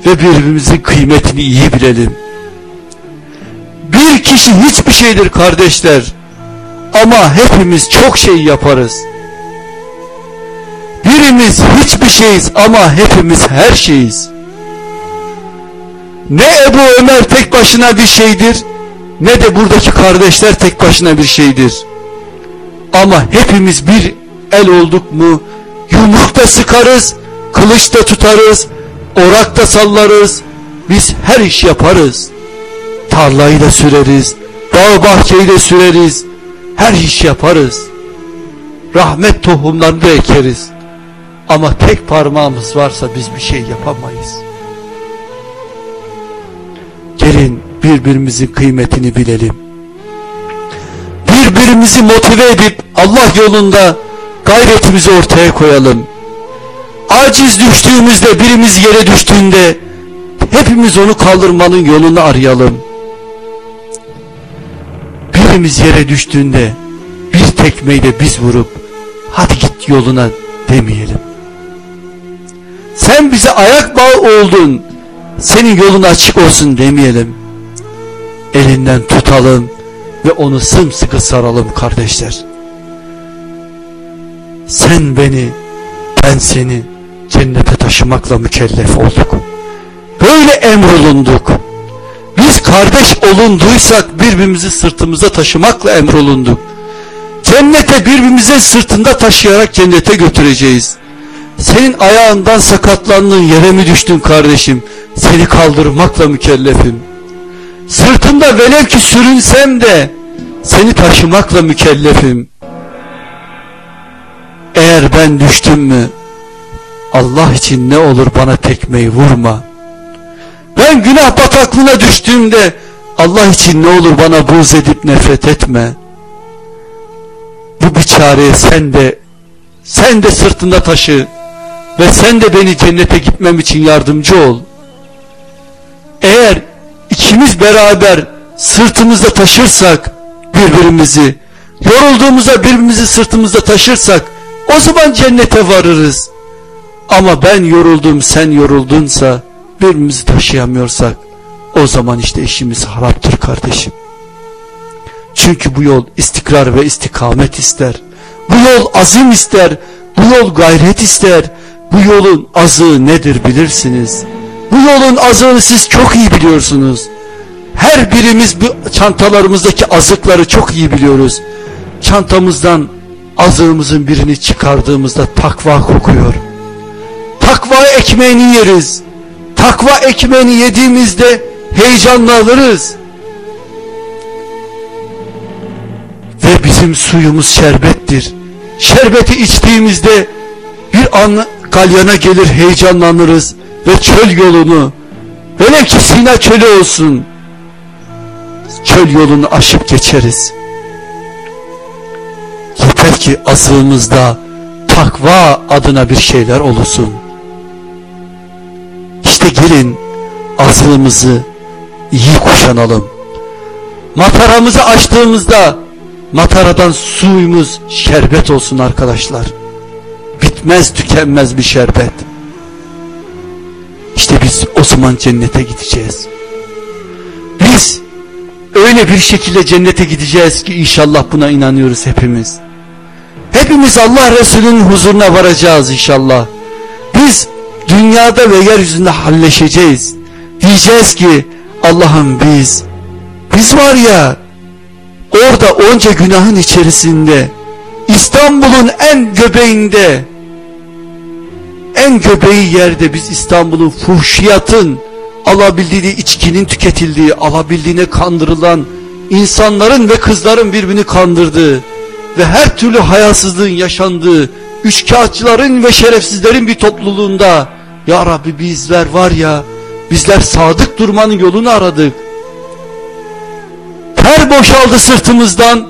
Ve birbirimizin kıymetini iyi bilelim. Bir kişi hiçbir şeydir kardeşler. Ama hepimiz çok şey yaparız. Birimiz hiçbir şeyiz ama hepimiz her şeyiz. Ne Ebu Ömer tek başına bir şeydir ne de buradaki kardeşler tek başına bir şeydir. Ama hepimiz bir el olduk mu yumruk da sıkarız, kılıç da tutarız, orak da sallarız. Biz her iş yaparız. Tarlayı da süreriz, dağ bahçeyi de süreriz. Her iş yaparız. Rahmet tohumlarını da ekeriz. Ama tek parmağımız varsa biz bir şey yapamayız. Gelin birbirimizin kıymetini bilelim. Birbirimizi motive edip Allah yolunda gayretimizi ortaya koyalım. Aciz düştüğümüzde birimiz yere düştüğünde hepimiz onu kaldırmanın yolunu arayalım. Birimiz yere düştüğünde bir tekmeyi de biz vurup hadi git yoluna demeyelim. Sen bize ayak bağı oldun. Senin yolun açık olsun demeyelim. Elinden tutalım ve onu sımsıkı saralım kardeşler. Sen beni, ben seni cennete taşımakla mükellef olduk. Böyle emrolunduk. Biz kardeş olunduysak birbirimizi sırtımıza taşımakla emrolunduk. Cennete birbirimize sırtında taşıyarak cennete götüreceğiz. Senin ayağından sakatlandın yere mi düştün kardeşim? Seni kaldırmakla mükellefim. Sırtımda velev ki sürünsem de seni taşımakla mükellefim. Eğer ben düştüm mü Allah için ne olur bana tekmeyi vurma. Ben günah bataklığına düştüğümde Allah için ne olur bana buz edip nefret etme. Bu biçareye sen de sen de sırtında taşı ve sen de beni cennete gitmem için yardımcı ol. Eğer ikimiz beraber sırtımızda taşırsak birbirimizi, yorulduğumuzda birbirimizi sırtımızda taşırsak o zaman cennete varırız. Ama ben yoruldum sen yoruldunsa birbirimizi taşıyamıyorsak o zaman işte işimiz haraptır kardeşim. Çünkü bu yol istikrar ve istikamet ister. Bu yol azim ister. Bu yol gayret ister. Bu yolun azığı nedir bilirsiniz. Bu yolun azığını siz çok iyi biliyorsunuz. Her birimiz bu çantalarımızdaki azıkları çok iyi biliyoruz. Çantamızdan azığımızın birini çıkardığımızda takva kokuyor. Takva ekmeğini yeriz. Takva ekmeğini yediğimizde heyecanlanırız. Ve bizim suyumuz şerbettir. Şerbeti içtiğimizde bir an galyana gelir heyecanlanırız ve çöl yolunu velev ki Sina çölü olsun çöl yolunu aşıp geçeriz. Yeter ki azığımızda takva adına bir şeyler olsun. İşte gelin azığımızı iyi kuşanalım. Mataramızı açtığımızda mataradan suyumuz şerbet olsun arkadaşlar. Bitmez tükenmez bir şerbet. İşte biz o zaman cennete gideceğiz. Biz öyle bir şekilde cennete gideceğiz ki inşallah buna inanıyoruz hepimiz. Hepimiz Allah Resulü'nün huzuruna varacağız inşallah. Biz dünyada ve yeryüzünde halleşeceğiz. Diyeceğiz ki Allah'ım biz, biz var ya orada onca günahın içerisinde İstanbul'un en göbeğinde en göbeği yerde biz İstanbul'un fuhşiyatın alabildiği içkinin tüketildiği, alabildiğine kandırılan insanların ve kızların birbirini kandırdığı ve her türlü hayasızlığın yaşandığı üçkağıtçıların ve şerefsizlerin bir topluluğunda Ya Rabbi bizler var ya bizler sadık durmanın yolunu aradık. Ter boşaldı sırtımızdan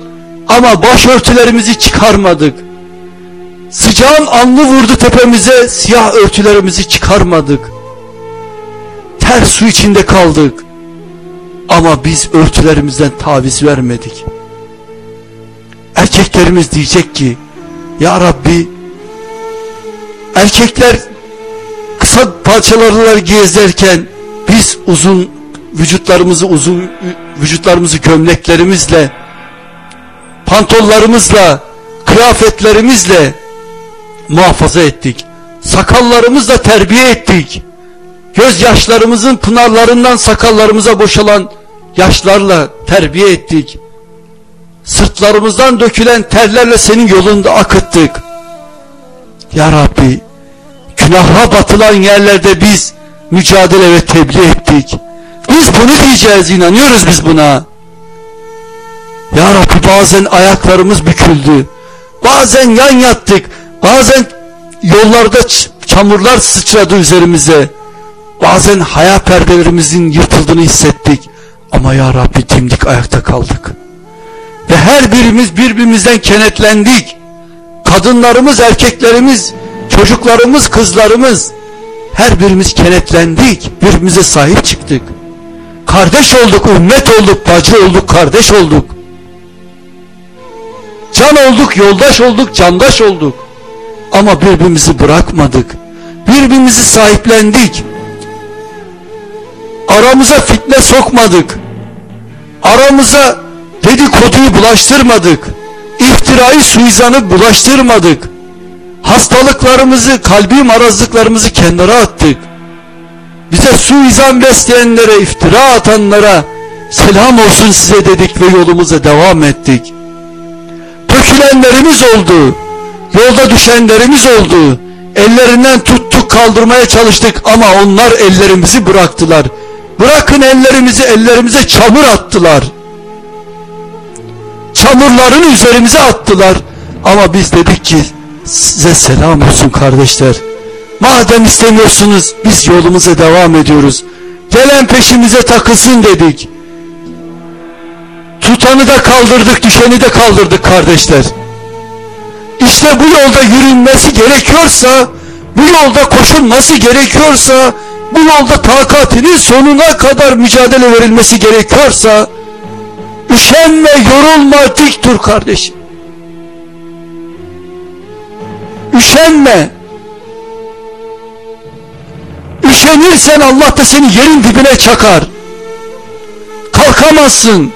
ama başörtülerimizi çıkarmadık. Sıcağın alnı vurdu tepemize siyah örtülerimizi çıkarmadık. Ter su içinde kaldık. Ama biz örtülerimizden taviz vermedik. Erkeklerimiz diyecek ki Ya Rabbi erkekler kısa parçalarla gezerken biz uzun vücutlarımızı uzun vücutlarımızı gömleklerimizle pantollarımızla kıyafetlerimizle muhafaza ettik. Sakallarımızla terbiye ettik. Gözyaşlarımızın pınarlarından sakallarımıza boşalan yaşlarla terbiye ettik. Sırtlarımızdan dökülen terlerle senin yolunda akıttık. Ya Rabbi günaha batılan yerlerde biz mücadele ve tebliğ ettik. Biz bunu diyeceğiz inanıyoruz biz buna. Ya Rabbi bazen ayaklarımız büküldü. Bazen yan yattık. Bazen yollarda çamurlar sıçradı üzerimize. Bazen hayal perdelerimizin yırtıldığını hissettik. Ama ya Rabbi dimdik ayakta kaldık. Ve her birimiz birbirimizden kenetlendik. Kadınlarımız, erkeklerimiz, çocuklarımız, kızlarımız her birimiz kenetlendik. Birbirimize sahip çıktık. Kardeş olduk, ümmet olduk, bacı olduk, kardeş olduk. Can olduk, yoldaş olduk, candaş olduk. Ama birbirimizi bırakmadık. Birbirimizi sahiplendik. Aramıza fitne sokmadık. Aramıza dedikoduyu bulaştırmadık. İftirayı suizanı bulaştırmadık. Hastalıklarımızı, kalbi marazlıklarımızı kenara attık. Bize suizan besleyenlere, iftira atanlara selam olsun size dedik ve yolumuza devam ettik. Dökülenlerimiz oldu. Yolda düşenlerimiz oldu. Ellerinden tuttuk kaldırmaya çalıştık ama onlar ellerimizi bıraktılar. Bırakın ellerimizi ellerimize çamur attılar. Çamurlarını üzerimize attılar. Ama biz dedik ki size selam olsun kardeşler. Madem istemiyorsunuz biz yolumuza devam ediyoruz. Gelen peşimize takılsın dedik. Tutanı da kaldırdık, düşeni de kaldırdık kardeşler. İşte bu yolda yürünmesi gerekiyorsa, bu yolda koşulması gerekiyorsa, bu yolda takatinin sonuna kadar mücadele verilmesi gerekiyorsa, üşenme, yorulma, dik dur kardeşim. Üşenme. Üşenirsen Allah da seni yerin dibine çakar. Kalkamazsın.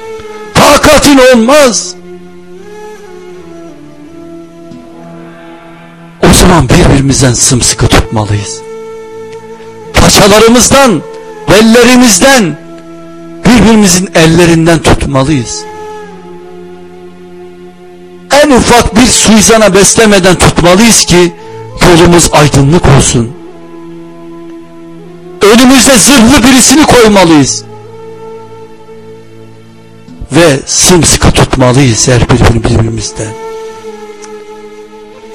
Takatin olmaz. O zaman birbirimizden sımsıkı tutmalıyız. Paçalarımızdan, bellerimizden, birbirimizin ellerinden tutmalıyız. En ufak bir suizana beslemeden tutmalıyız ki yolumuz aydınlık olsun. Önümüzde zırhlı birisini koymalıyız. Ve sımsıkı tutmalıyız her birbirimizden.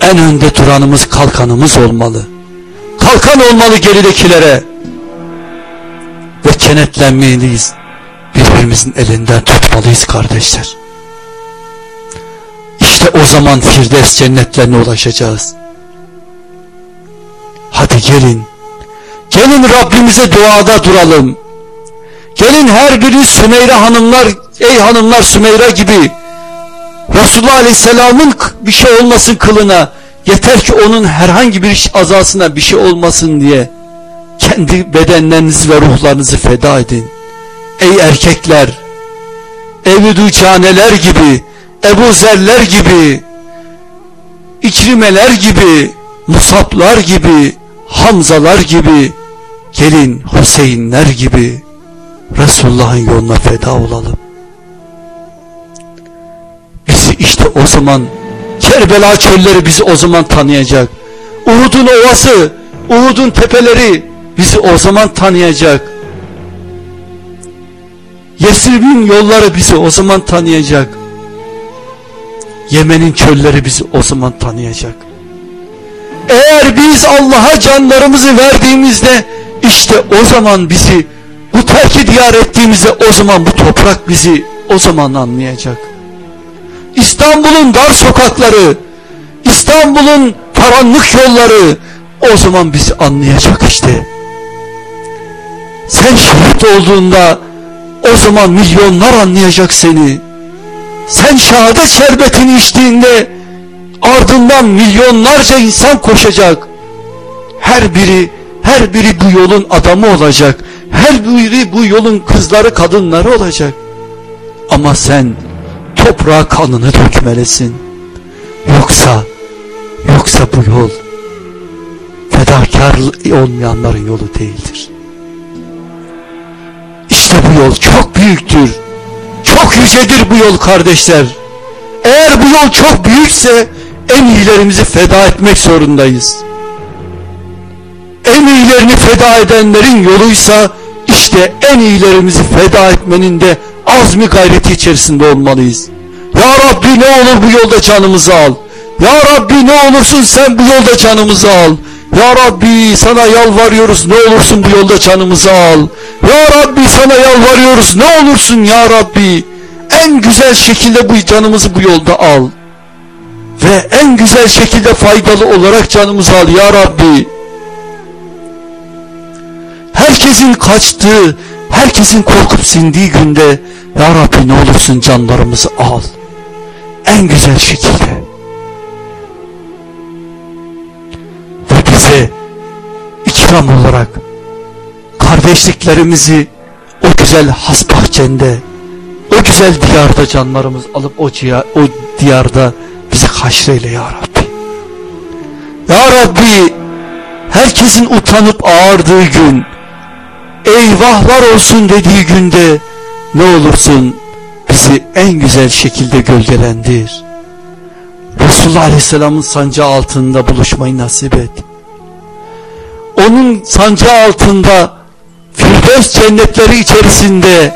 En önde duranımız kalkanımız olmalı. Kalkan olmalı geridekilere. Ve kenetlenmeliyiz. Birbirimizin elinden tutmalıyız kardeşler. İşte o zaman Firdevs cennetlerine ulaşacağız. Hadi gelin. Gelin Rabbimize duada duralım. Gelin her biri Sümeyra hanımlar, ey hanımlar Sümeyra gibi Resulullah Aleyhisselam'ın bir şey olmasın kılına yeter ki onun herhangi bir azasına bir şey olmasın diye kendi bedenlerinizi ve ruhlarınızı feda edin. Ey erkekler, Ebu Duçaneler gibi, Ebu Zerler gibi, İkrimeler gibi, Musablar gibi, Hamzalar gibi, gelin Hüseyinler gibi Resulullah'ın yoluna feda olalım. Bizi işte o zaman Kerbela çölleri bizi o zaman tanıyacak. Uhud'un ovası, Uhud'un tepeleri bizi o zaman tanıyacak. Yesrib'in yolları bizi o zaman tanıyacak. Yemen'in çölleri bizi o zaman tanıyacak. Eğer biz Allah'a canlarımızı verdiğimizde işte o zaman bizi bu terki diyar ettiğimizde o zaman bu toprak bizi o zaman anlayacak. İstanbul'un dar sokakları, İstanbul'un karanlık yolları o zaman bizi anlayacak işte. Sen şehit olduğunda o zaman milyonlar anlayacak seni. Sen şehadet şerbetini içtiğinde ardından milyonlarca insan koşacak. Her biri, her biri bu yolun adamı olacak. Her biri bu yolun kızları, kadınları olacak. Ama sen toprağa kanını dökmelisin. Yoksa, yoksa bu yol fedakar olmayanların yolu değildir. İşte bu yol çok büyüktür. Çok yücedir bu yol kardeşler. Eğer bu yol çok büyükse en iyilerimizi feda etmek zorundayız. En iyilerini feda edenlerin yoluysa işte en iyilerimizi feda etmenin de azmi gayreti içerisinde olmalıyız. Ya Rabbi ne olur bu yolda canımızı al. Ya Rabbi ne olursun sen bu yolda canımızı al. Ya Rabbi sana yalvarıyoruz ne olursun bu yolda canımızı al. Ya Rabbi sana yalvarıyoruz ne olursun ya Rabbi. En güzel şekilde bu canımızı bu yolda al. Ve en güzel şekilde faydalı olarak canımızı al ya Rabbi. Herkesin kaçtığı, herkesin korkup sindiği günde Ya Rabbi ne olursun canlarımızı al. En güzel şekilde. Ve bize ikram olarak kardeşliklerimizi o güzel has bahçende, o güzel diyarda canlarımız alıp o, o diyarda bizi haşreyle ya Rabbi. Ya Rabbi herkesin utanıp ağırdığı gün eyvahlar olsun dediği günde ne olursun bizi en güzel şekilde gölgelendir. Resulullah Aleyhisselam'ın sancağı altında buluşmayı nasip et. Onun sancağı altında Firdevs cennetleri içerisinde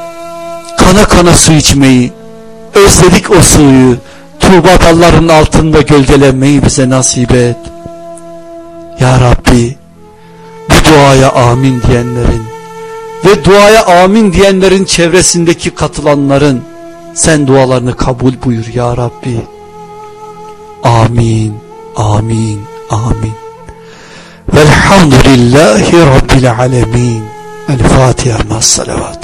kana kana su içmeyi, özledik o suyu, Tuğba dallarının altında gölgelenmeyi bize nasip et. Ya Rabbi bu duaya amin diyenlerin ve duaya amin diyenlerin çevresindeki katılanların sen dualarını kabul buyur ya Rabbi. Amin, amin, amin. Velhamdülillahi Rabbil alemin. الفاتحة مع الصلوات.